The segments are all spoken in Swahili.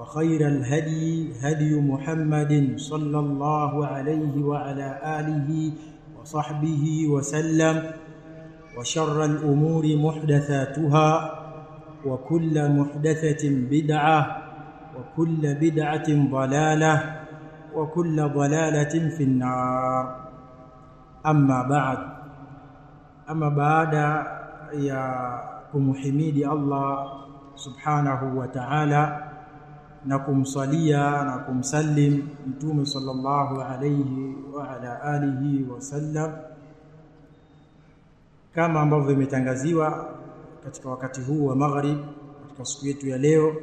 وخير الهدي هدي محمد صلى الله عليه وعلى آله وصحبه وسلم وشر الأمور محدثاتها وكل محدثة بدعة وكل بدعة ضلالة وكل ضلالة في النار. أما بعد أما بعد يا Allah subhanahu wa ta'ala na kumswalia na kumsalim mtume sallallahu alayhi wa ala alihi wasallam kama ambavyo imetangaziwa katika wakati huu wa maghrib katika siku yetu ya leo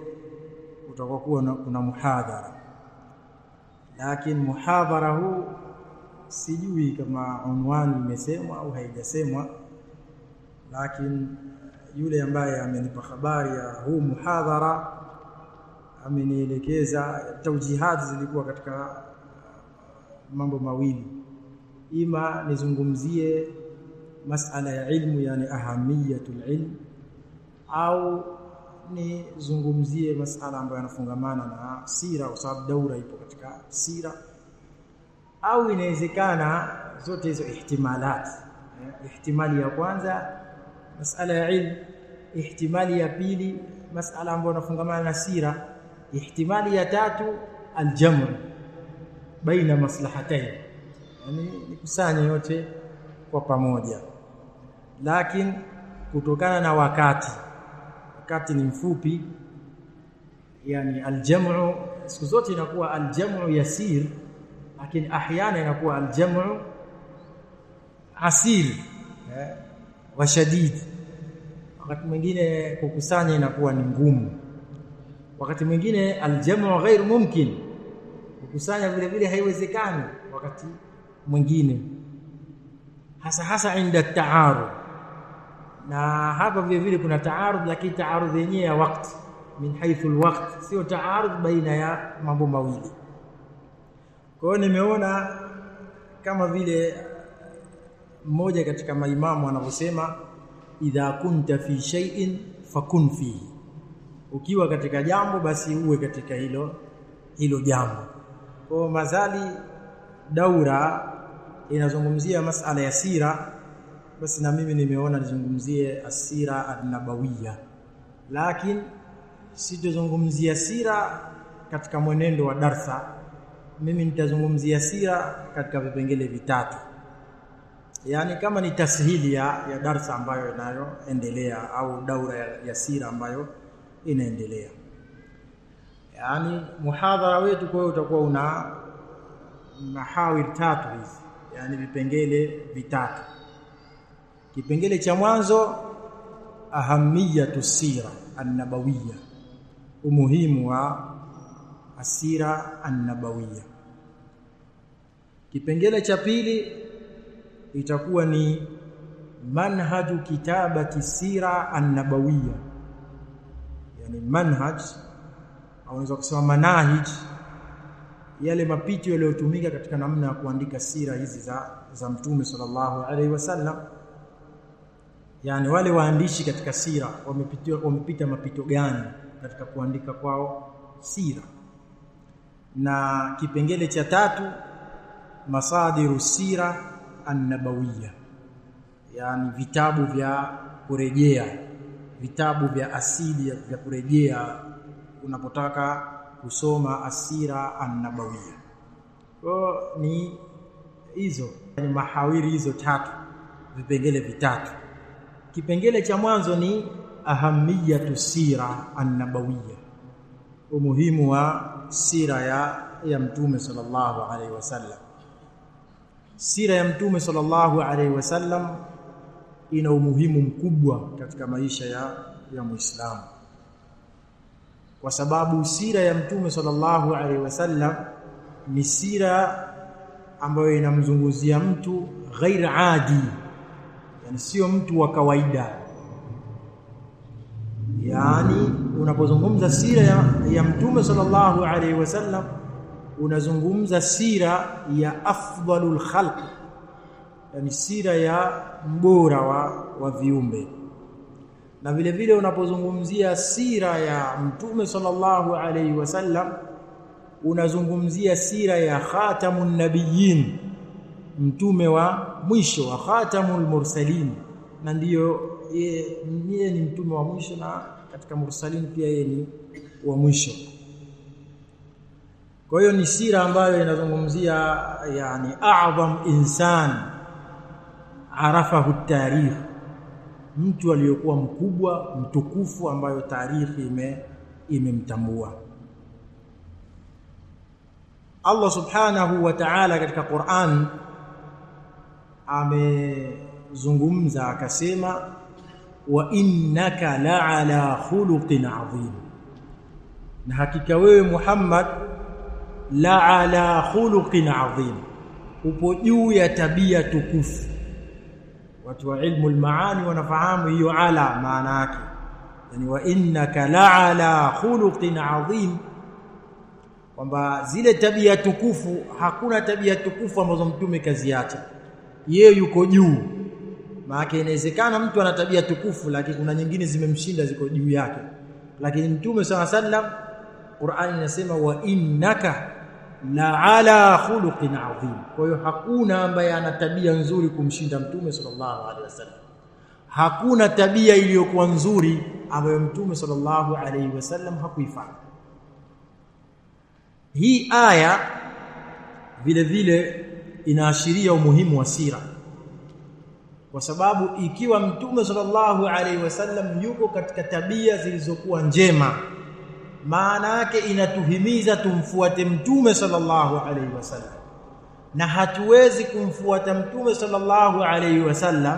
utakuwa kuwa kuna muhadhara. Lakini muhadhara huu sijui kama unwani imesemwa au haijasemwa lakini yule ambaye amenipa habari ya huu muhadhara amenielekeza taujihati zilikuwa katika mambo mawili. Ima nizungumzie masala ya ilmu yani ahamiyatul ilm au nizungumzie masala ambayo yanafungamana na sira kwa sababu daura ipo katika sira. Au inawezekana zote hizo ihtimalat ihtimali ya kwanza masala ya ilmu ihtimali ya pili masala ambayo yanafungamana na sira ihtimali ya tatu aljamu baina maslahatayn. Yani nikusanye yote kwa pamoja. Lakini kutokana na wakati wakati ni mfupi yani aljamu siku zote inakuwa aljamu yasir lakini ahyana inakuwa aljamu asir eh, wa shadid. Wakati mwingine kukusanya inakuwa ni ngumu wakati mwingine aljamu ghairu mumkin. Kukusanya vile vile haiwezekani wakati mwingine. Hasa hasa inda taarud. Na hapa vile vile kuna taarud lakini taarud yenyewe ya wakati min haythu alwaqt sio taarud baina ya mambo mawili. Kwa hiyo nimeona kama vile mmoja katika maimamu anavyosema idha kunta fi shay'in fakun fihi ukiwa katika jambo basi uwe katika hilo hilo jambo. Kwa mazali daura inazungumzia masala ya sira. Basi na mimi nimeona nizungumzie asira an-nabawiyya. Lakini sitozungumzia sira katika mwenendo wa darsa. Mimi nitazungumzia sira katika vipengele vitatu. Yani kama ni tasihili ya, ya darsa ambayo inayoendelea au daura ya, ya sira ambayo inaendelea. Yani muhadhara wetu kwa hiyo utakuwa una mahawir tatu hizi. Yani vipengele vitatu. Kipengele cha mwanzo ahamiyatu sira annabawiya, umuhimu wa asira annabawiya. kipengele cha pili itakuwa ni manhaju kitabati sira annabawiyya yani manhaj au unaweza kusema manahij yale mapito yaliyotumika katika namna ya kuandika sira hizi za za mtume sallallahu alaihi wasallam. Yani wale waandishi katika sira wamepitia wamepita mapito gani katika kuandika kwao sira? Na kipengele cha tatu masadiru sira annabawiyya yani vitabu vya kurejea vitabu vya asili vya kurejea unapotaka kusoma asira annabawia. kwa ni hizo ni mahawiri hizo tatu vipengele vitatu kipengele cha mwanzo ni ahamiyatu sira annabawia, umuhimu wa sira ya ya mtume sallallahu alaihi wasallam sira ya mtume sallallahu alaihi wasallam ina umuhimu mkubwa katika maisha ya ya Muislamu. Kwa sababu sira ya mtume sallallahu alaihi wasallam ni sira ambayo inamzunguzia mtu ghair adi yani sio mtu wa kawaida. Yani unapozungumza sira ya, ya mtume sallallahu alaihi wasallam unazungumza sira ya afdalul khalq yani sira ya mbora wa, wa viumbe. Na vile vile unapozungumzia sira ya mtume sallallahu alaihi wasallam unazungumzia sira ya khatamun nabiyyin mtume wa mwisho wa khatamul mursalin. Na ndiyo yeye ni mtume wa mwisho na katika mursalin pia yeye ni wa mwisho. Kwa hiyo ni sira ambayo inazungumzia yani a'zam insan arafahu tarikh mtu aliyokuwa mkubwa mtukufu ambayo taarikhi ime imemtambua. Allah subhanahu wa ta'ala katika Qur'an amezungumza akasema wa innaka la'ala khuluqin adhim na hakika wewe Muhammad la'ala khuluqin adhim upo juu ya tabia tukufu watu wa ilmu almaani wanafahamu hiyo ala maana yake. Yani wa innaka la'ala khuluqin adhim kwamba zile tabia tukufu hakuna tabia tukufu ambazo mtume kaziacha. Yeye yuko juu. Maana inawezekana mtu ana tabia tukufu lakini kuna nyingine zimemshinda ziko juu yake. Lakini mtume sallallahu alaihi wasallam, Qur'an inasema wa innaka la ala khuluqin adhim kwa hiyo hakuna ambaye ana tabia nzuri kumshinda mtume sallallahu alaihi wasallam. Hakuna tabia iliyokuwa nzuri ambayo mtume sallallahu alaihi wasallam hakuifanya. Hii aya vile vile inaashiria umuhimu wa sira. Kwa sababu ikiwa mtume sallallahu alaihi wasallam yuko katika tabia zilizokuwa njema maana yake inatuhimiza tumfuate mtume sallallahu alaihi wasallam. Na hatuwezi kumfuata mtume sallallahu alaihi wasallam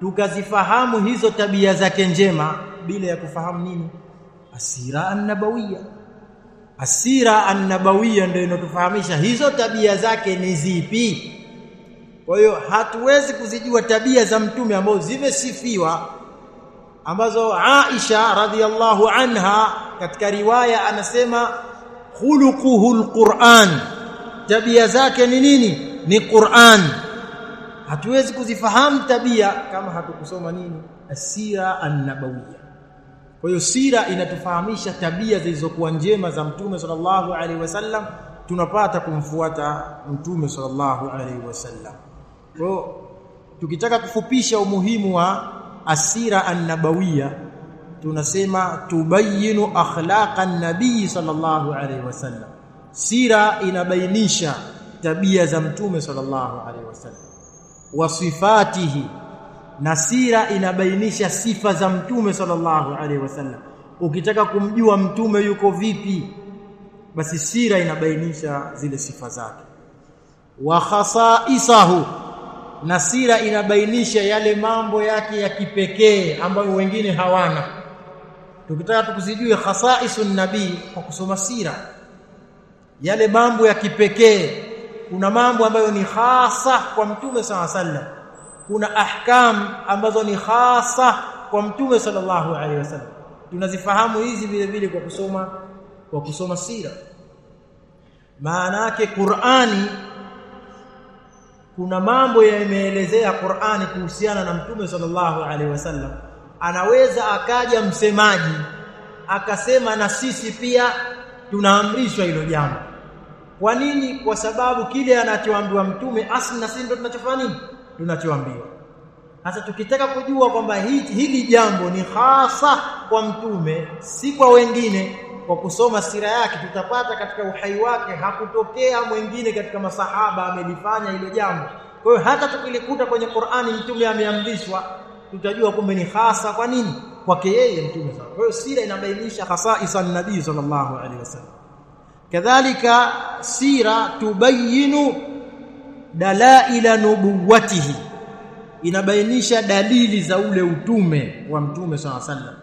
tukazifahamu hizo tabia zake njema bila ya kufahamu nini? Asira annabawiya asira annabawiya ndio inatufahamisha hizo tabia zake ni zipi. Kwa hiyo hatuwezi kuzijua tabia za mtume ambazo zimesifiwa ambazo Aisha radhiallahu anha katika riwaya anasema khuluquhu alquran. Tabia zake ni nini? Ni Qur'an. Hatuwezi kuzifahamu tabia kama hatukusoma nini? Asira an-nabawiyya. Kwa hiyo sira inatufahamisha tabia zilizokuwa njema za mtume sallallahu alaihi wasallam tunapata kumfuata mtume sallallahu alaihi wasallam. Kwa tukitaka kufupisha umuhimu wa asira annabawiyya tunasema tubayinu akhlaqan nabii sallallahu alaihi wasallam sira inabainisha tabia za mtume sallallahu alaihi wasallam wa sifatihi na sira inabainisha sifa za mtume sallallahu alaihi wasallam ukitaka kumjua mtume yuko vipi basi sira inabainisha zile sifa zake. Wa khasaisahu na sira inabainisha yale mambo yake ya kipekee ambayo wengine hawana. Tukitaka tukuzijue khasaisun nabii kwa kusoma sira yale mambo ya kipekee kuna mambo ambayo ni hasa kwa mtume saw sallam kuna ahkam ambazo ni hasa kwa mtume sallallahu alaihi wasallam. Tunazifahamu hizi vile vile kwa kusoma kwa kusoma sira. Maana yake Qur'ani kuna mambo yameelezea Qur'ani kuhusiana na Mtume sallallahu alaihi wasallam. Anaweza akaja msemaji akasema na sisi pia tunaamrishwa hilo jambo. Kwa nini? Kwa sababu kile anachoambiwa mtume asli na sisi ndio tunachofanya nini? Tunachoambiwa. Sasa tukitaka kujua kwamba hili, jambo ni hasa kwa mtume si kwa wengine kwa kusoma sira yake tutapata katika uhai wake hakutokea mwingine katika masahaba amelifanya hilo jambo. Kwa hiyo hata tukilikuta kwenye Qur'ani mtume ameamrishwa tutajua kumbe ni hasa kwa nini? Kwake yeye mtume sana kwa hiyo sira inabainisha khasaisa nabii sallallahu alaihi wasallam. Kadhalika sira tubayinu dalaila nubuwatihi inabainisha dalili za ule utume wa mtume sallallahu alaihi wasallam.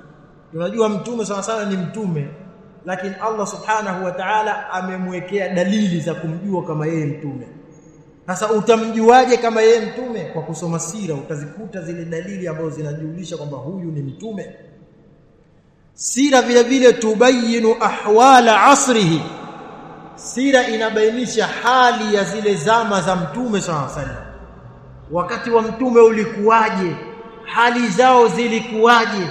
Tunajua mtume sallallahu alaihi wasallam ni mtume lakini Allah subhanahu wa ta'ala amemwekea dalili za kumjua kama yeye mtume. Sasa utamjuaje kama yeye mtume? Kwa kusoma sira utazikuta zile dalili ambazo zinajulisha kwamba huyu ni mtume. Sira vile vile tubayinu ahwala asrihi. Sira inabainisha hali ya zile zama za mtume sallallahu sallam wakati wa mtume ulikuwaje? Hali zao zilikuwaje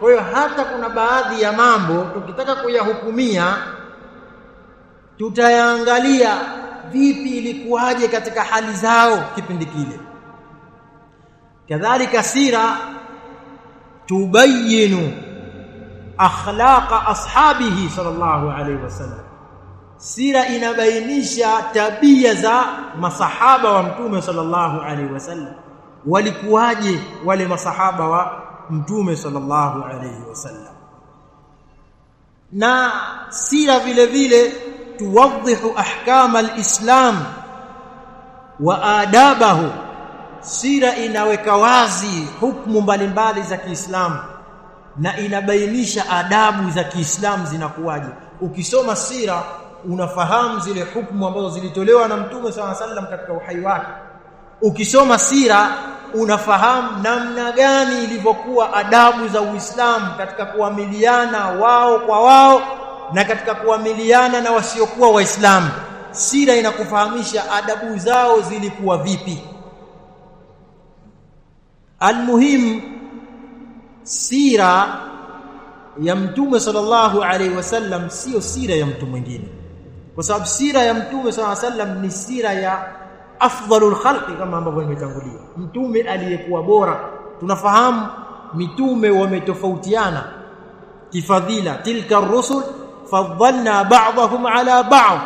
kwa hiyo hata kuna baadhi ya mambo tukitaka kuyahukumia tutayaangalia vipi ilikuwaje katika hali zao kipindi kile. Kadhalika sira tubayinu akhlaqa ashabihi sallallahu alaihi wasallam sira inabainisha tabia za masahaba wa mtume sallallahu alaihi wasallam walikuwaje wale masahaba wa mtume sallallahu alayhi wasallam na sira vile vile tuwadhihu ahkama alislam wa adabahu. Sira inaweka wazi hukumu mbalimbali za Kiislamu na inabainisha adabu za Kiislamu zinakuwaje. Ukisoma sira unafahamu zile hukumu ambazo zilitolewa na mtume SAW sallam katika uhai wake. Ukisoma sira unafahamu namna gani ilivyokuwa adabu za Uislamu katika kuamiliana wao kwa wao na katika kuamiliana na wasiokuwa waislamu? Sira inakufahamisha adabu zao zilikuwa vipi? Almuhim sira ya mtume sallallahu alaihi wasallam sio sira ya mtu mwingine. Kwa sababu sira ya mtume sallallahu alaihi wasallam ni sira ya afdalul khalqi kama ambavyo nimetangulia mtume aliyekuwa bora tunafahamu mitume wametofautiana kifadhila tilka rusul faddalna ba'dahum ala ba'd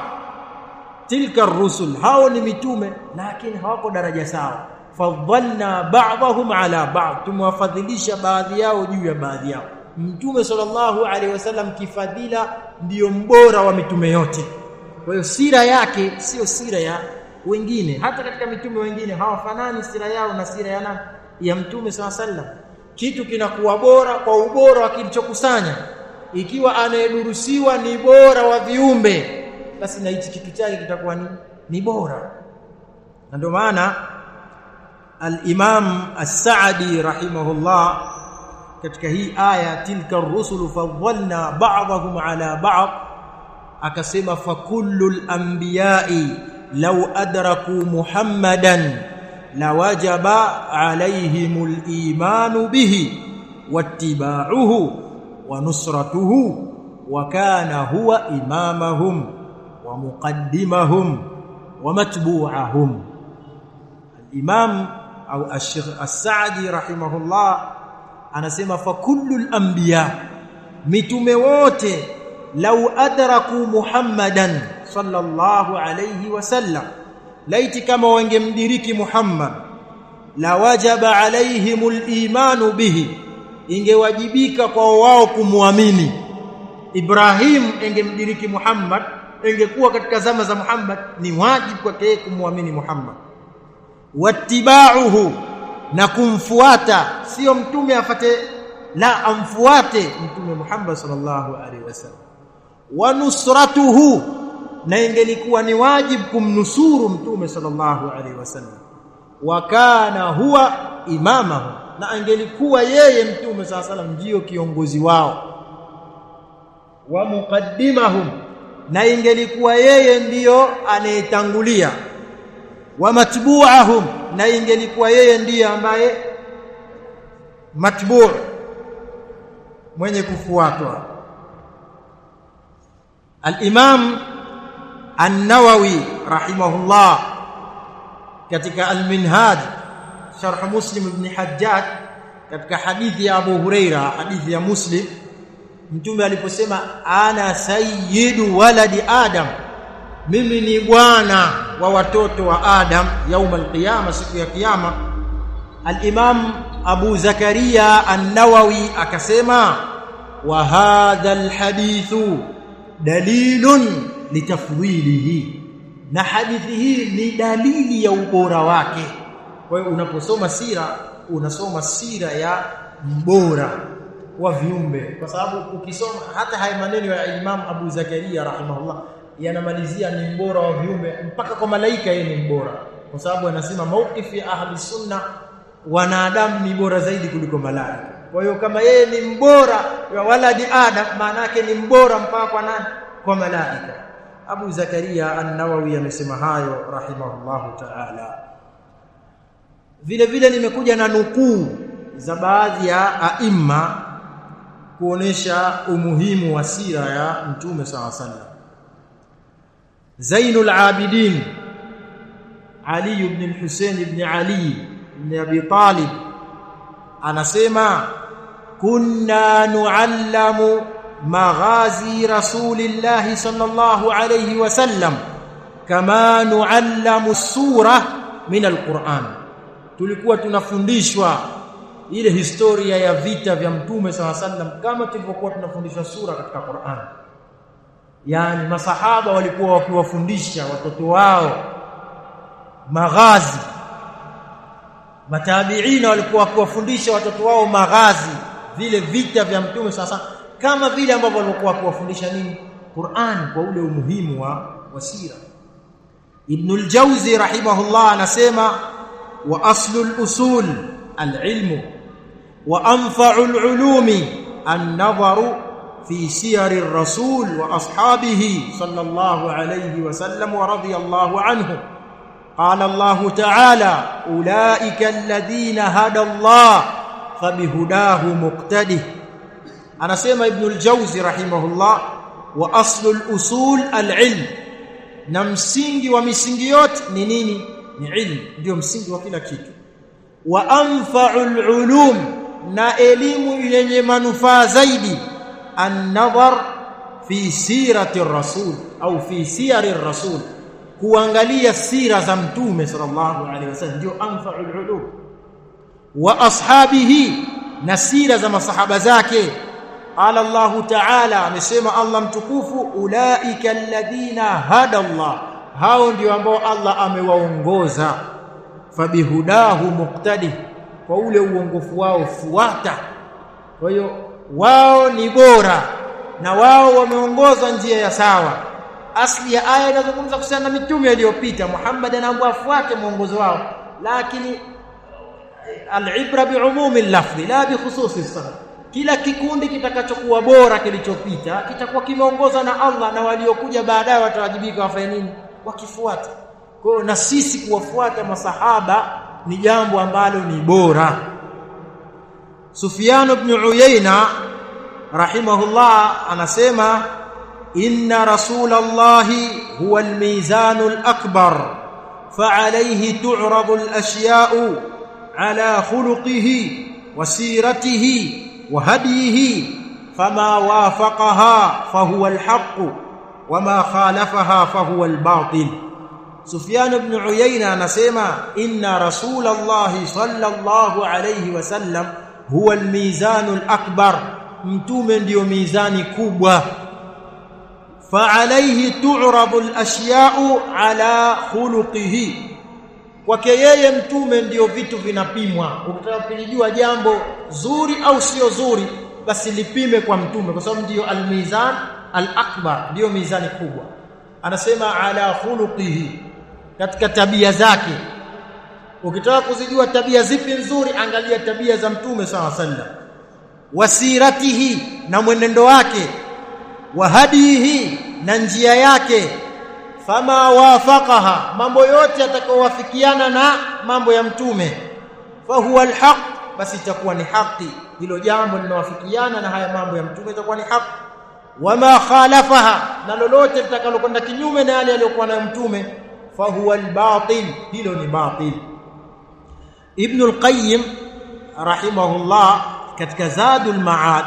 tilka rusul hao ni mitume lakini hawako daraja sawa faddalna ba'dahum ala ba'd tumewafadhilisha baadhi yao juu ya baadhi yao mtume sallallahu alaihi wasallam kifadhila ndiyo mbora wa mitume yote kwa hiyo sira yake sio sira ya wengine hata katika mitume wengine hawafanani sira yao na sira ya nani? Ya mtume sallallahu sallam kitu kinakuwa bora kwa ubora wa kilichokusanya. Ikiwa anayedurusiwa ni bora wa viumbe basi na hichi kitu chake kitakuwa ni, ni bora. Na ndio maana al-Imam As-Sa'di rahimahullah katika hii aya tilka ar-rusulu fadhalna ba'dahum ala ba'd akasema fa kullul anbiya'i law adraku muhammadan lawajaba alaihimul imanu bihi wattiba'uhu wa nusratuhu wa kana huwa imamahum wa muqaddimahum wa matbu'ahum al-imam au ash-shaykh as-sa'di rahimahullah anasema fa kullul anbiya mitume wote lau adraku muhammadan sallallahu alayhi wasallam laiti kama wangemdiriki muhammad la wajaba alaihimul imanu bihi ingewajibika kwa wao kumwamini. Ibrahim ingemdiriki muhammad ingekuwa katika zama za muhammad ni wajibu kwake kumwamini muhammad. Wattiba'uhu na kumfuata sio mtume afate la amfuate mtume Muhammad sallallahu alaihi wasallam wa nusratuhu na ingelikuwa ni wajibu kumnusuru mtume sallallahu alaihi wasallam. Wa kana huwa imamahu na angelikuwa yeye mtume sallallahu alaihi wasallam ndio kiongozi wao. Wa muqaddimahum na ingelikuwa yeye ndiyo anayetangulia. Wa matbu'ahum na ingelikuwa yeye ndiye ambaye matbu' mwenye kufuatwa. al-Imam An-Nawawi rahimahullah katika Al-Minhaj sharh Muslim ibn Hajjaj katika hadithi ya Abu Huraira hadithi ya Muslim mtume aliposema ana sayyidu waladi adam mimi ni bwana wa watoto wa adam yauma alqiyama siku ya kiyama al-imam abu zakaria an-nawawi akasema wa hadha alhadithu dalilun litafdhilihi na hadithi hii ni dalili ya ubora wake. Kwa hiyo unaposoma sira unasoma sira ya mbora wa viumbe. Kwa sababu ukisoma hata haya maneno ya Imam Abu Zakaria rahimahullah yanamalizia ni mbora wa viumbe mpaka kwa malaika yeye ni mbora. Kwa sababu anasema mauqifi ahli sunna wanadamu ni bora zaidi kuliko malaika. Kwa hiyo kama yeye ni mbora wa waladi adam maana yake ni mbora mpaka kwa nani? Kwa malaika Abu Zakaria an-Nawawi amesema hayo rahimahullahu ta'ala. Vile vile nimekuja na nukuu za baadhi ya aima kuonesha umuhimu wa sira ya mtume saw sallam Zainul Abidin Ali ibn al-Husayn ibn Ali ibn Abi Talib anasema kunna nuallamu maghazi rasulillahi sallallahu alayhi wasallam kama nuallamu sura min al-Qur'an. Tulikuwa tunafundishwa ile historia ya vita vya mtume saw sallam kama tulivyokuwa tunafundishwa sura katika Qur'an. Yani masahaba walikuwa wakiwafundisha watoto wao maghazi. Matabiina walikuwa wakiwafundisha watoto wao maghazi vile vita vya mtume sasa kama vile ambavyo alikuwa akiwafundisha nini Qur'an kwa ule umuhimu wa wasira Ibnul Jawzi rahimahullah anasema wa aslul usul alilmu wa anfa'ul ulumi an-nadharu fi siyari ar-rasul wa ashabihi sallallahu alayhi wa sallam wa radiyallahu anhu قال الله تعالى أولئك الذين هدى الله فبهداه مقتده anasema ibn al-jawzi rahimahullah wa aslu al-usul al-ilm. Na msingi wa misingi yote ni nini? Ni ilmu. Ndio msingi wa kila kitu. Wa anfa'ul ulum. Na elimu yenye manufaa zaidi. An-nadhar fi sirati rasul au fi siyari rasul kuangalia sira za mtume sallallahu alaihi wasallam ndio anfa'ul ulum. Wa ashabihi. Na sira za masahaba zake qala Allah ta'ala amesema Allah mtukufu ulaika alladhina hada Allah. Hao ndio ambao Allah amewaongoza. Fabihudahu muqtadi kwa ule uongofu wao fuata. Kwa hiyo wao ni bora na wao wameongozwa njia ya sawa. Asli ya aya inazungumza kuhusiana na mitume iliyopita Muhammad anaambiwa afuate mwongozo wao. Lakini al-ibra bi'umumi al-lafzi la bi khususi sana kila kikundi kitakachokuwa bora kilichopita kitakuwa kimeongozwa na Allah na waliokuja baadaye watawajibika wafanye nini wakifuata kwa hiyo na sisi kuwafuata masahaba ni jambo ambalo ni bora Sufyan ibn Uyayna rahimahullah anasema inna rasulallahi huwa almizanul akbar فعليه تعرض الاشياء على خلقه وسيرته وهديه فما وافقها فهو الحق وما خالفها فهو الباطل. سفيان بن عيينة نسيما إن رسول الله صلى الله عليه وسلم هو الميزان الأكبر. أنتم ديو ميزان كوبا فعليه تعرض الأشياء على خلقه. Kwake yeye mtume ndio vitu vinapimwa. Ukitaka kujua jambo zuri au sio zuri basi lipime kwa mtume kwa sababu ndio almizan alakbar ndiyo mizani kubwa. Anasema ala khuluqihi katika tabia zake. Ukitaka kuzijua tabia zipi nzuri angalia tabia za mtume sawa sallam wasiratihi na mwenendo wake. Wahadihi, na njia yake fama wafaqaha mambo yote yatakayowafikiana na mambo ya mtume. Fahuwa alhaq basi itakuwa ni haki hilo jambo linawafikiana na haya mambo ya mtume itakuwa ni haki wama khalafaha na lolote litakalokwenda kinyume na yale aliyokuwa nayo mtume fahuwa albatil hilo ni batil. Ibn alqayyim rahimahullah katika zadul maad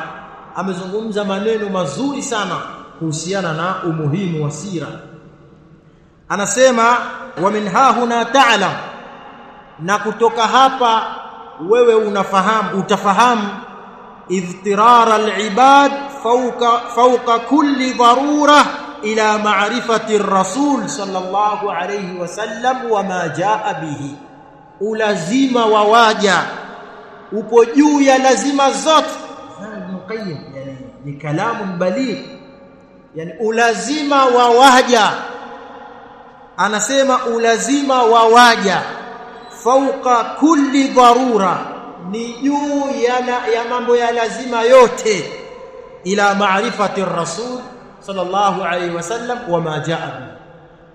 amezungumza maneno mazuri sana kuhusiana na umuhimu wa sira anasema wa min hahuna ta'lam. Na kutoka hapa wewe unafahamu utafahamu. Idhtirar alibad fawqa fawqa kulli darura ila ma'rifati ar-rasul sallallahu alayhi wasallam wa ma jaa bihi. Ulazima wa waja. Upo juu ya lazima zote. Yani ni kalamu baligh. Yani ulazima wa waja anasema ulazima wa waja fauka kulli dharura ni juu ya, ya mambo ya lazima yote ila maarifati rasul sallallahu alaihi wasallam wa ma jaa.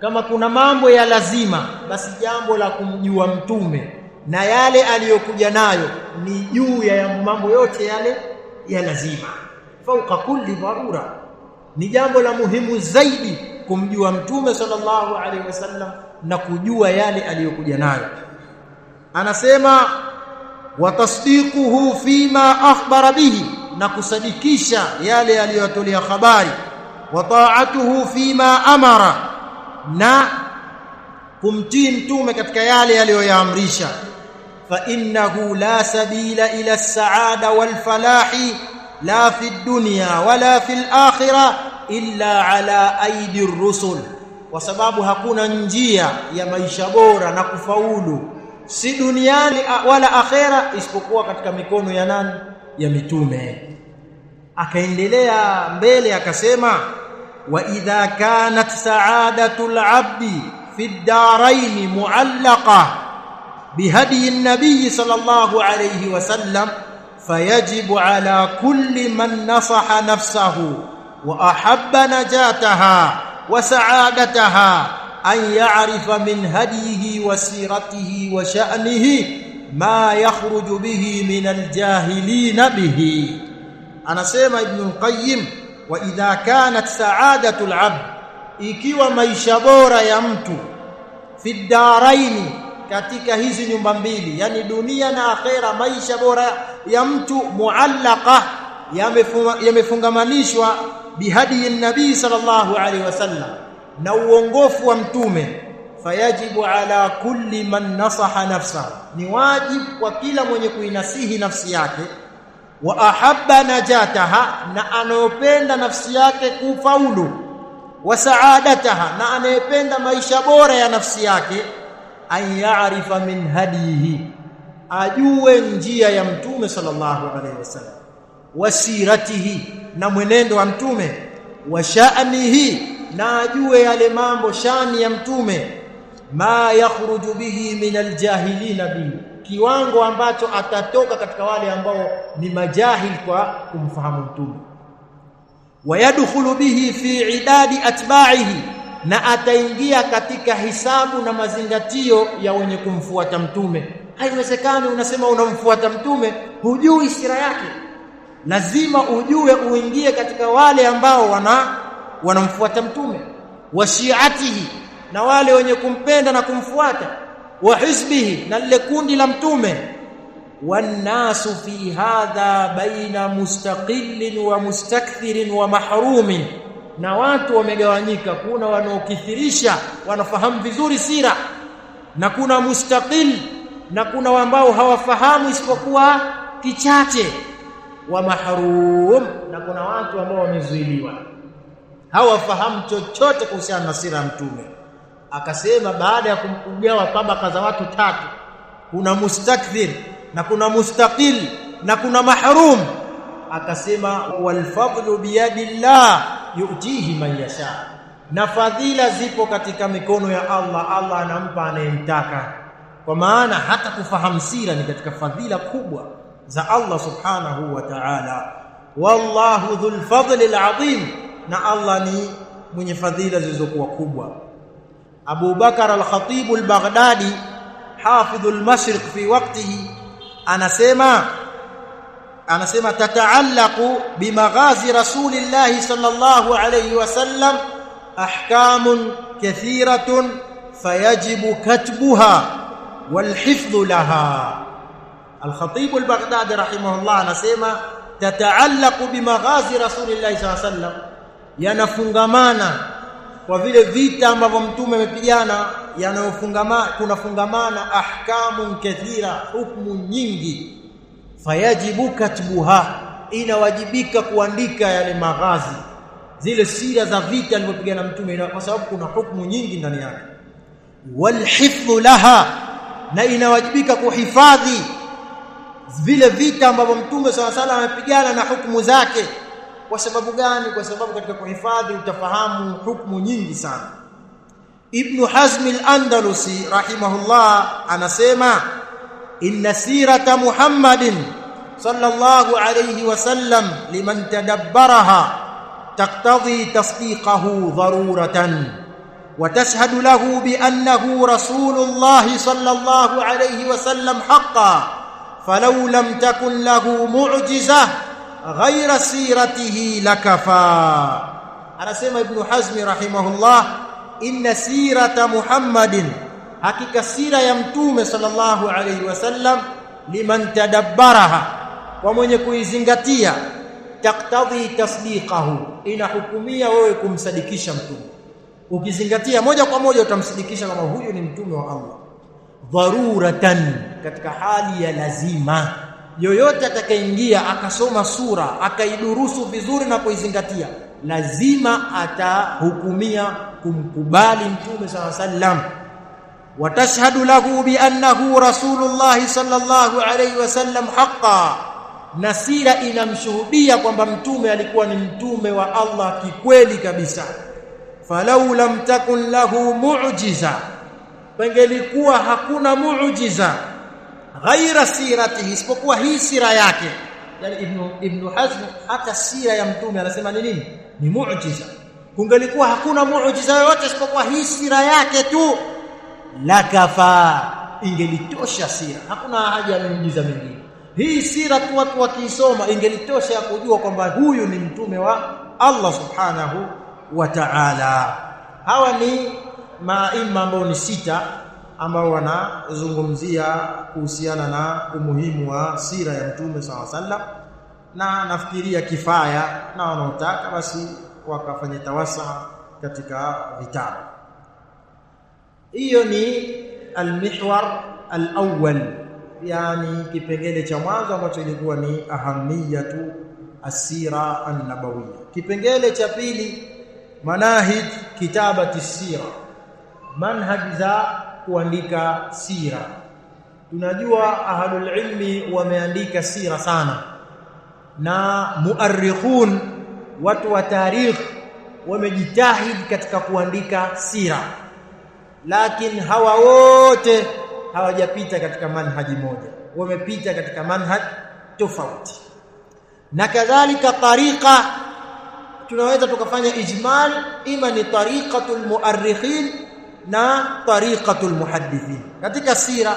Kama kuna mambo ya lazima basi jambo la kumjua mtume na yale aliyokuja nayo ni juu ya mambo yote yale ya lazima. Fauka kulli dharura ni jambo la muhimu zaidi kumjua mtume sallallahu alaihi wasallam na kujua yale aliyokuja nayo anasema watasdiquhu fima akhbara bihi na kusadikisha yale aliyotolea habari wa ta'atuhu fima amara na kumtii mtume katika yale aliyoyaamrisha fa innahu la sabila ila as-sa'ada wal falahi la fi dunya wala fi al-akhirah illa ala aidi rusul kwa sababu hakuna njia ya maisha bora na kufaulu si duniani wala akhera isipokuwa katika mikono ya nani? Ya mitume. Akaendelea mbele akasema wa idha kanat sa'adatul 'abdi fi ad-darain mu'allaqa bihadi an-nabiy sallallahu alayhi wa sallam fayajibu ala kulli man nasaha nafsahu wa najataha wa sa'adataha أن يعرف من هديه وسيرته وشأنه ما يخرج به من الجاهلين به أنا سيما ابن القيم وإذا كانت سعادة العبد ikiwa maisha bora ya mtu fi daraini katika hizi nyumba mbili yani dunia na akhera maisha bora ya mtu muallaqa yamefungamanishwa bihadi nabii sallallahu alaihi wasallam na uongofu wa mtume fayajibu ala kulli man nasaha nafsahu ni wajibu kwa kila mwenye kuinasihi nafsi yake wa ahabba najataha na anayopenda nafsi yake kufaulu wa saadataha na anayependa maisha bora ya nafsi yake an min hadihi ajue njia ya mtume sallallahu alaihi wasallam wasiratihi na mwenendo wa mtume. Wa sha'nihi na ajue yale mambo shani ya mtume. Ma yakhruju bihi min aljahilina bihi kiwango ambacho atatoka katika wale ambao ni majahil kwa kumfahamu mtume. Wayadkhulu bihi fi idadi atba'ihi na ataingia katika hisabu na mazingatio ya wenye kumfuata mtume. Haiwezekani unasema unamfuata mtume hujui sira yake lazima ujue uingie katika wale ambao wana wanamfuata mtume wa shi'atihi na wale wenye kumpenda na kumfuata wa hizbihi na lile kundi la mtume. Wannasu fi hadha baina mustaqillin wa mustakthirin wa mahrumin. Na watu wamegawanyika kuna wanaokithirisha wanafahamu vizuri sira na kuna mustaqil na kuna ambao hawafahamu isipokuwa kichache wa mahrum na kuna watu ambao wamezuiliwa. Hawafahamu chochote kuhusiana na sira ya mtume. Akasema baada ya kumkugawa tabaka za watu tatu kuna mustakthir na kuna mustaqil na kuna mahrum. Akasema wal fadlu biyadillah yu'tihi man yasha. Na fadhila zipo katika mikono ya Allah. Allah anampa anayemtaka. Kwa maana hata kufahamu sira ni katika fadhila kubwa ذا الله سبحانه وتعالى. والله ذو الفضل العظيم. نا الله ني من فضيلة ذو قوة أبو بكر الخطيب البغدادي حافظ المشرق في وقته أنا سيما أنا سيما تتعلق بمغازي رسول الله صلى الله عليه وسلم أحكام كثيرة فيجب كتبها والحفظ لها. al-Khatib al-Baghdadi rahimahullah anasema tataallaqu bimaghazi rasulillahi sallallahu alayhi wasallam yanafungamana kwa vile vita ambavyo mtume amepigana yanayofungamana kunafungamana ahkamu kathira hukumu nyingi fayajibu katbuha inawajibika kuandika yale maghazi zile sira za vita alivyopigana mtume kwa sababu kuna hukumu nyingi ndani yake walhifdhu laha na inawajibika kuhifadhi vile vita ambavyo mtume sala sala amepigana na hukumu zake kwa sababu gani kwa sababu katika kuhifadhi utafahamu hukumu nyingi sana Ibn Hazm al-Andalusi rahimahullah anasema inna sirata Muhammadin sallallahu alayhi wasallam liman tadabbaraha taqtadhi tasdiqahu daruratan وتشهد له بأنه رسول الله صلى الله عليه وسلم حقا falau lam takun lahu mu'jiza ghaira siratihi lakafa anasema ibn hazmi rahimahullah inna sirata muhammadin. Hakika sira ya mtume sallallahu alayhi wasallam liman tadabbaraha kwa mwenye kuizingatia taktadhi tasdiqahu inahukumia wewe kumsadikisha mtume. Ukizingatia moja kwa moja utamsadikisha kama huyu ni mtume wa Allah dharuratan katika hali ya lazima. Yoyote atakayeingia akasoma sura akaidurusu vizuri na kuizingatia lazima atahukumia kumkubali mtume sala sallam watashhadu lahu bi annahu rasulullah sallallahu alayhi wasallam haqqan nasira inamshuhudia kwamba mtume alikuwa ni mtume wa Allah kikweli kabisa. Falau lam takun lahu mu'jiza pengelikuwa hakuna muujiza ghaira siratihi isipokuwa hii sira yake. Yani ibn ibn hazm hata sira ya mtume anasema ni nini? Ni muujiza. Kungelikuwa hakuna muujiza yoyote isipokuwa hii sira yake tu lakafa ingelitosha sira. Hakuna haja ya muujiza mwingine hii sira tu watu wakiisoma ingelitosha kujua kwamba huyu ni mtume wa Allah subhanahu wa ta'ala. Hawa ni maima ambao ni sita ambao wanazungumzia kuhusiana na umuhimu wa sira ya mtume saw sallam na nafikiria kifaya na wanaotaka basi wakafanya tawasa katika vitabu. Hiyo ni almihwar alawwal yani kipengele cha mwanzo ambacho ilikuwa ni ahamiyatu asira an-nabawiyya. Kipengele cha pili manahij kitabati sira manhaj za kuandika sira. Tunajua ahlul ilmi wameandika sira sana. Na muarrikhun watu wa tarikh wamejitahidi katika kuandika sira. Lakini hawa wote hawajapita katika manhaji moja. Wamepita katika manhaj tofauti. Na kadhalika tariqa tunaweza tukafanya ijmal ima ni tariqatul muarrikhin na tariqatul muhaddithin. Katika sira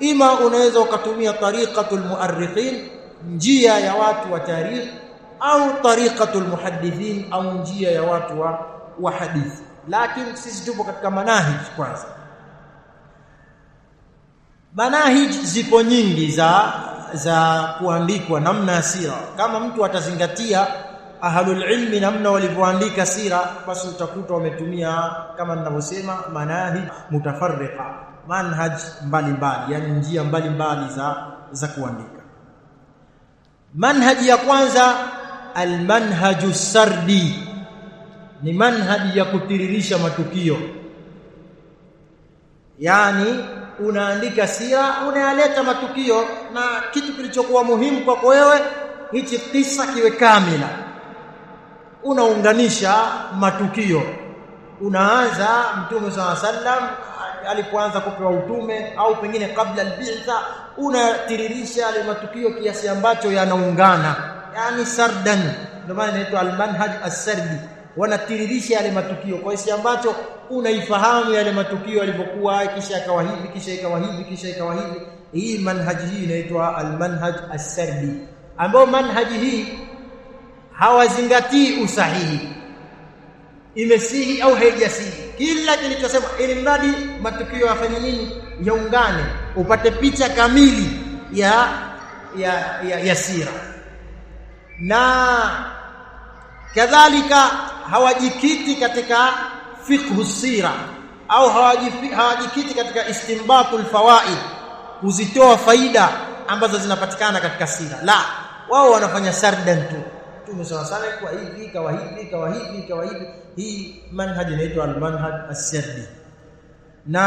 ima unaweza ukatumia tariqatul muarrikhin njia ya watu wa tarikh au tariqatul muhaddithin au njia ya watu wa, wa hadithi. Lakini sisi tupo katika manahij kwanza. Manahij zipo nyingi za za kuandikwa namna ya sira. Kama mtu atazingatia ahlul ilmi namna walivyoandika sira basi utakuta wametumia kama ninavyosema manahi mutafarriqa manhaj mbalimbali yani njia mbalimbali za za kuandika. Manhaji ya kwanza almanhaju sardi ni manhaji ya kutiririsha matukio. Yani unaandika sira unayaleta matukio na kitu kilichokuwa muhimu kwako wewe hichi kisa kiwe kamila unaunganisha matukio. Unaanza mtume sala sallam alipoanza kupewa utume au pengine kabla albitha unatiririsha yale matukio kiasi ambacho yanaungana. Yani sardan. Ndio maana inaitwa almanhaj as-sardi. Wanatiririsha yale matukio. Kwa kiasi ambacho unaifahamu yale matukio yalivyokuwa kisha ikawa hivi kisha ikawa hivi kisha ikawa hivi. Hii manhaji hii inaitwa almanhaj as-sardi. Ambao manhaji hii hawazingatii usahihi. Imesihi au haijasihi. Kila kilichosema ili mradi matukio yafanye nini? Yaungane. Upate picha kamili ya ya, ya, ya sira. Na kadhalika hawajikiti katika fiqh sira au hawajikiti katika istinbatul fawaid kuzitoa faida ambazo zinapatikana katika sira. La wao wanafanya sardan tu Mtume sana kwa hivi kawa hivi kawa hivi kawa hivi. Hii manhaj inaitwa almanhaj as-sardi na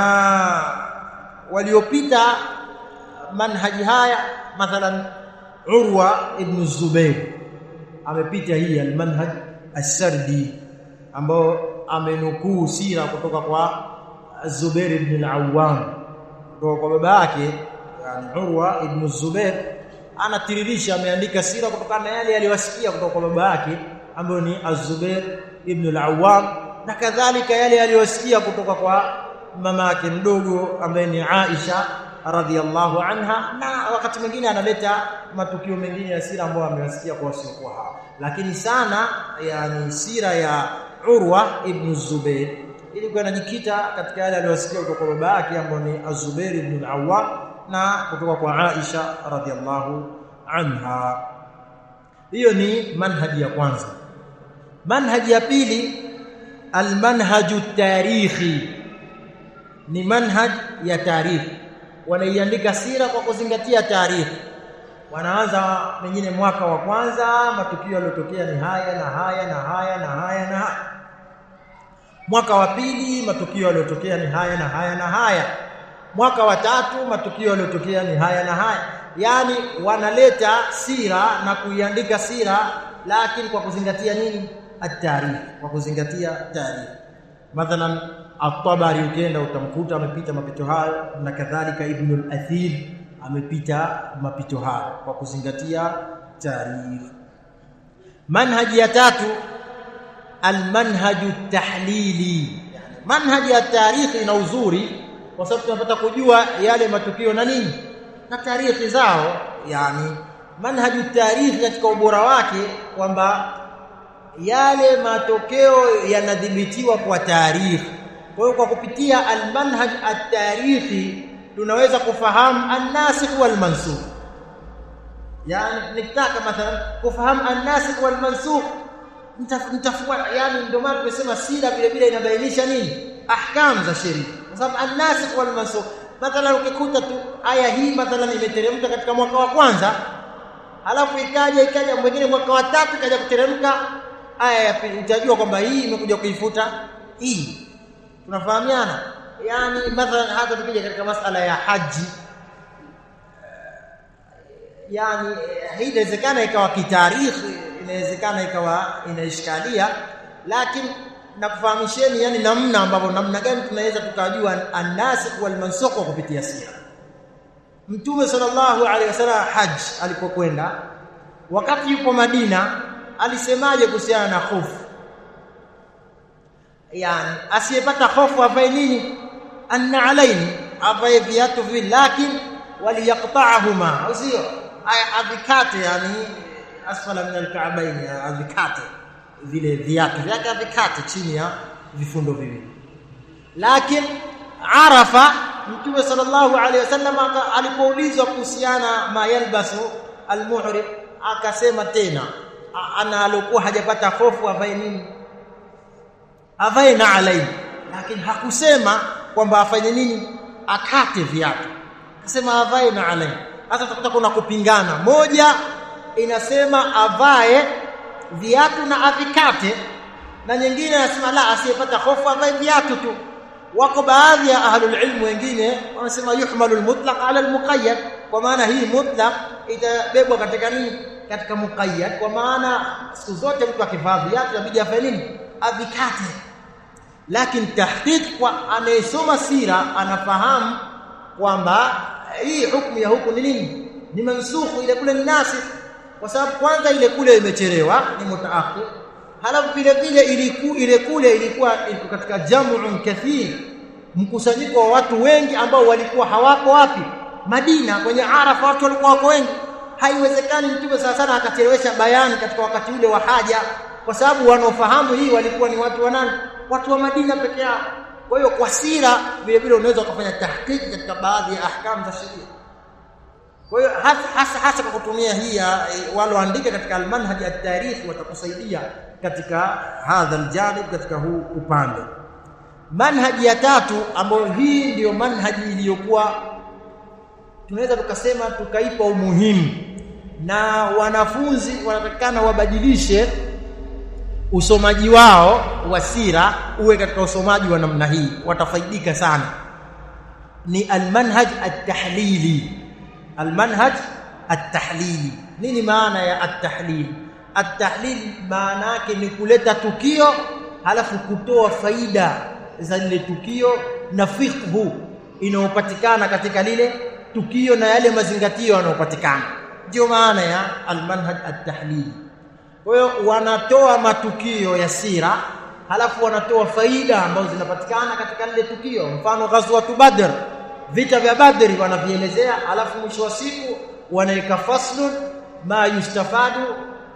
waliopita manhaji haya mathalan Urwa ibn Zubair amepita hii almanhaj as-sardi ambao amenukuu sira kutoka kwa Zubair ibn al-Awwam kwa baba yake yani Urwa ibn Zubair anatiririsha ameandika sira kutokana na yale aliyowasikia kutoka kwa baba yake ambayo ni Az-Zubair ibn al-Awwam na kadhalika yale aliyowasikia kutoka kwa mama yake mdogo ambaye ni Aisha radhiallahu anha na wakati mwingine analeta matukio mengine ya sira ambayo amewasikia kwa wasiokuwa hao. Lakini sana yani sira ya Urwa ibn Zubair ilikuwa inajikita katika yale aliyowasikia kutoka kwa baba yake ambaye ni Az-Zubair ibn al-Awwam na kutoka kwa Aisha radhiallahu anha. Hiyo ni manhaji ya kwanza. Manhaji ya pili almanhaju tarikhi ni manhaj ya tarikhi. Wanaiandika sira kwa kuzingatia tarikhi. Wanaanza mengine mwaka wa kwanza matukio yaliyotokea ni haya na haya na haya na haya na haya. Mwaka wa pili matukio yaliyotokea ni haya na haya na haya mwaka wa tatu matukio yaliyotokea ni haya na haya. Yani wanaleta sira na kuiandika sira lakini kwa kuzingatia nini? At-tarikh kwa kuzingatia tarikh mathalan at-tabari ukienda utamkuta amepita mapito hayo na kadhalika ibn al-athir amepita mapito hayo kwa kuzingatia tarikh manhaji ya tatu al-manhaju tahlili. Manhaji ya tarikh ina uzuri kwa sababu tunapata kujua yale matukio na nini. Na tarehe zao yani manhaju tarehe katika ubora wake kwamba yale matokeo yanadhibitiwa kwa tarehe kwa hiyo kwa kupitia almanhaj at-tarihi tunaweza kufahamu an-nasikh wal mansukh yani nikitaka mathalan kufahamu an-nasikh wal mansukh nitafua yani ndio maana tumesema sida vile vile inabainisha nini ahkam za sheria. Kwa sababu an-nasikh wal mansukh mathalan ukikuta tu aya hii mathalan imeteremka katika mwaka wa kwanza alafu ikaja ikaja mwingine mwaka wa tatu ikaja kuteremka aya ya pili utajua kwamba hii imekuja kuifuta hii. Tunafahamiana? Yani mathalan hata tukija katika masala ya haji yani hii inawezekana ikawa kitarikhi inawezekana ikawa inaishkalia lakini nakufahamisheni yani namna ambavyo namna gani tunaweza tukajua an-nasikh wal mansukh kupitia sira. Mtume sallallahu alaihi wasallam haj alipokwenda wakati yupo Madina alisemaje kuhusiana na hofu? Yani asiyepata hofu avae nini? Anna alaini avae viatu vi lakini waliyaqta'ahuma. Au sio? Avikate yani asfala min alka'bayn avikate vile viatu vyake avikate chini ya vifundo viwili. Lakini arafa mtume sallallahu alaihi wasallam alipoulizwa kuhusiana mayalbasu almuhrim akasema tena ana alikuwa hajapata hofu avae nini? Avae na alai. Lakini hakusema kwamba afanye nini akate viatu. Akasema avae na alai. Hata tutakuta kuna kupingana. Moja inasema avae viatu na avikate na nyingine anasema la asiyepata hofu avae viatu tu. Wako baadhi ya ahlul ilmu wengine wanasema yuhmalu almutlaq ala almuqayyad. Kwa maana hii mutlaq itabebwa katika nini? Katika muqayyad. Kwa maana siku zote mtu akivaa viatu inabidi afanye nini? Avikate. Lakini tahqiq kwa anayesoma sira anafahamu kwamba hii hukumu ya huku ni nini? Ni mansukhu ile kule ni nasikh kwa sababu kwanza ile kule imechelewa ni mutaakhir. Halafu vile vile iliku, ile kule ilikuwa ilikuwa katika jamu kathir. Mkusanyiko wa watu wengi ambao walikuwa hawako wapi? Madina kwenye Arafa watu walikuwa wako wengi. Haiwezekani mtume sana sana akachelewesha bayani katika wakati ule wa haja. Kwa sababu wanaofahamu hii walikuwa ni watu wa nani? Watu wa Madina peke yao. Kwa hiyo kwa sira vile vile unaweza kufanya tahqiq katika baadhi ya ahkamu za sheria kwa hiyo hasa hasa, hasa kwa kutumia hii waloandika katika almanhaj at-tarikh watakusaidia katika hadha aljanib katika huu upande. Manhaji ya tatu ambayo hii ndiyo manhaji iliyokuwa tunaweza tukasema tukaipa umuhimu na wanafunzi wanatakikana wabadilishe usomaji wao wa sira uwe katika usomaji wa namna hii. Watafaidika sana. Ni almanhaj at-tahlili almanhaj at-tahlili nini maana ya at-tahlil? At-tahlil maana yake ni kuleta tukio halafu kutoa faida za lile tukio na fiqhu inayopatikana katika lile tukio na yale mazingatio yanayopatikana. Ndio maana ya almanhaj at-tahlili kwa hiyo wanatoa matukio ya sira halafu wanatoa faida ambazo zinapatikana katika lile tukio. Mfano ghazwatu badr vita vya badri wanavielezea alafu mwisho wa siku wanaweka faslun ma yustafadu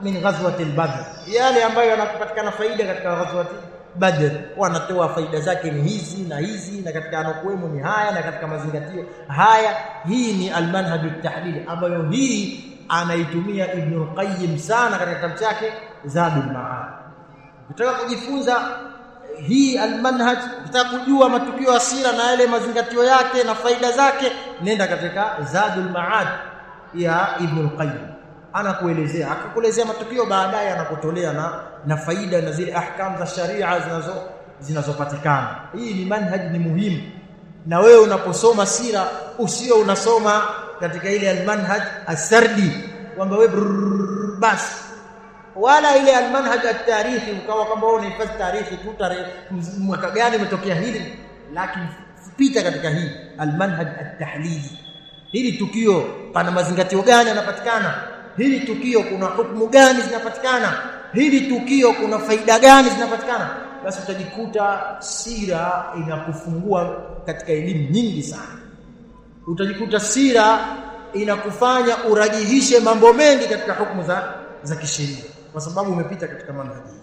min ghazwati al-badr yale ambayo yanapatikana faida katika ghazwati badr wanatoa faida zake ni hizi na hizi na katika anokuwemo ni haya na katika mazingatio haya hii ni almanhaj at-tahlil ambayo hii anaitumia Ibn al-Qayyim sana katika kitabu chake Zadul Ma'ad. Ukitaka kujifunza hii almanhaj, ukitaka kujua matukio ya sira na yale mazingatio yake na faida zake, nenda katika Zadul Ma'ad ya Ibn al-Qayyim. Anakuelezea, akakuelezea matukio baadaye anakutolea na na faida na zile ahkam za sharia zinazo zinazopatikana. Hii ni manhaj ni muhimu. Na wewe unaposoma sira usio unasoma katika ile almanhaj asardi kwamba wewe basi wala ile almanhaj at-tarihi ukawa kwamba wewe unahifadhi tarihi tu mwaka gani umetokea hili? Lakini pita katika hii almanhaj at-tahlili. Hili tukio pana mazingatio gani yanapatikana? Hili tukio kuna hukumu gani zinapatikana? Hili tukio kuna faida gani zinapatikana? Basi utajikuta sira inakufungua katika elimu nyingi sana. Utajikuta sira inakufanya urajihishe mambo mengi katika hukumu za za kisheria kwa sababu umepita katika manhaji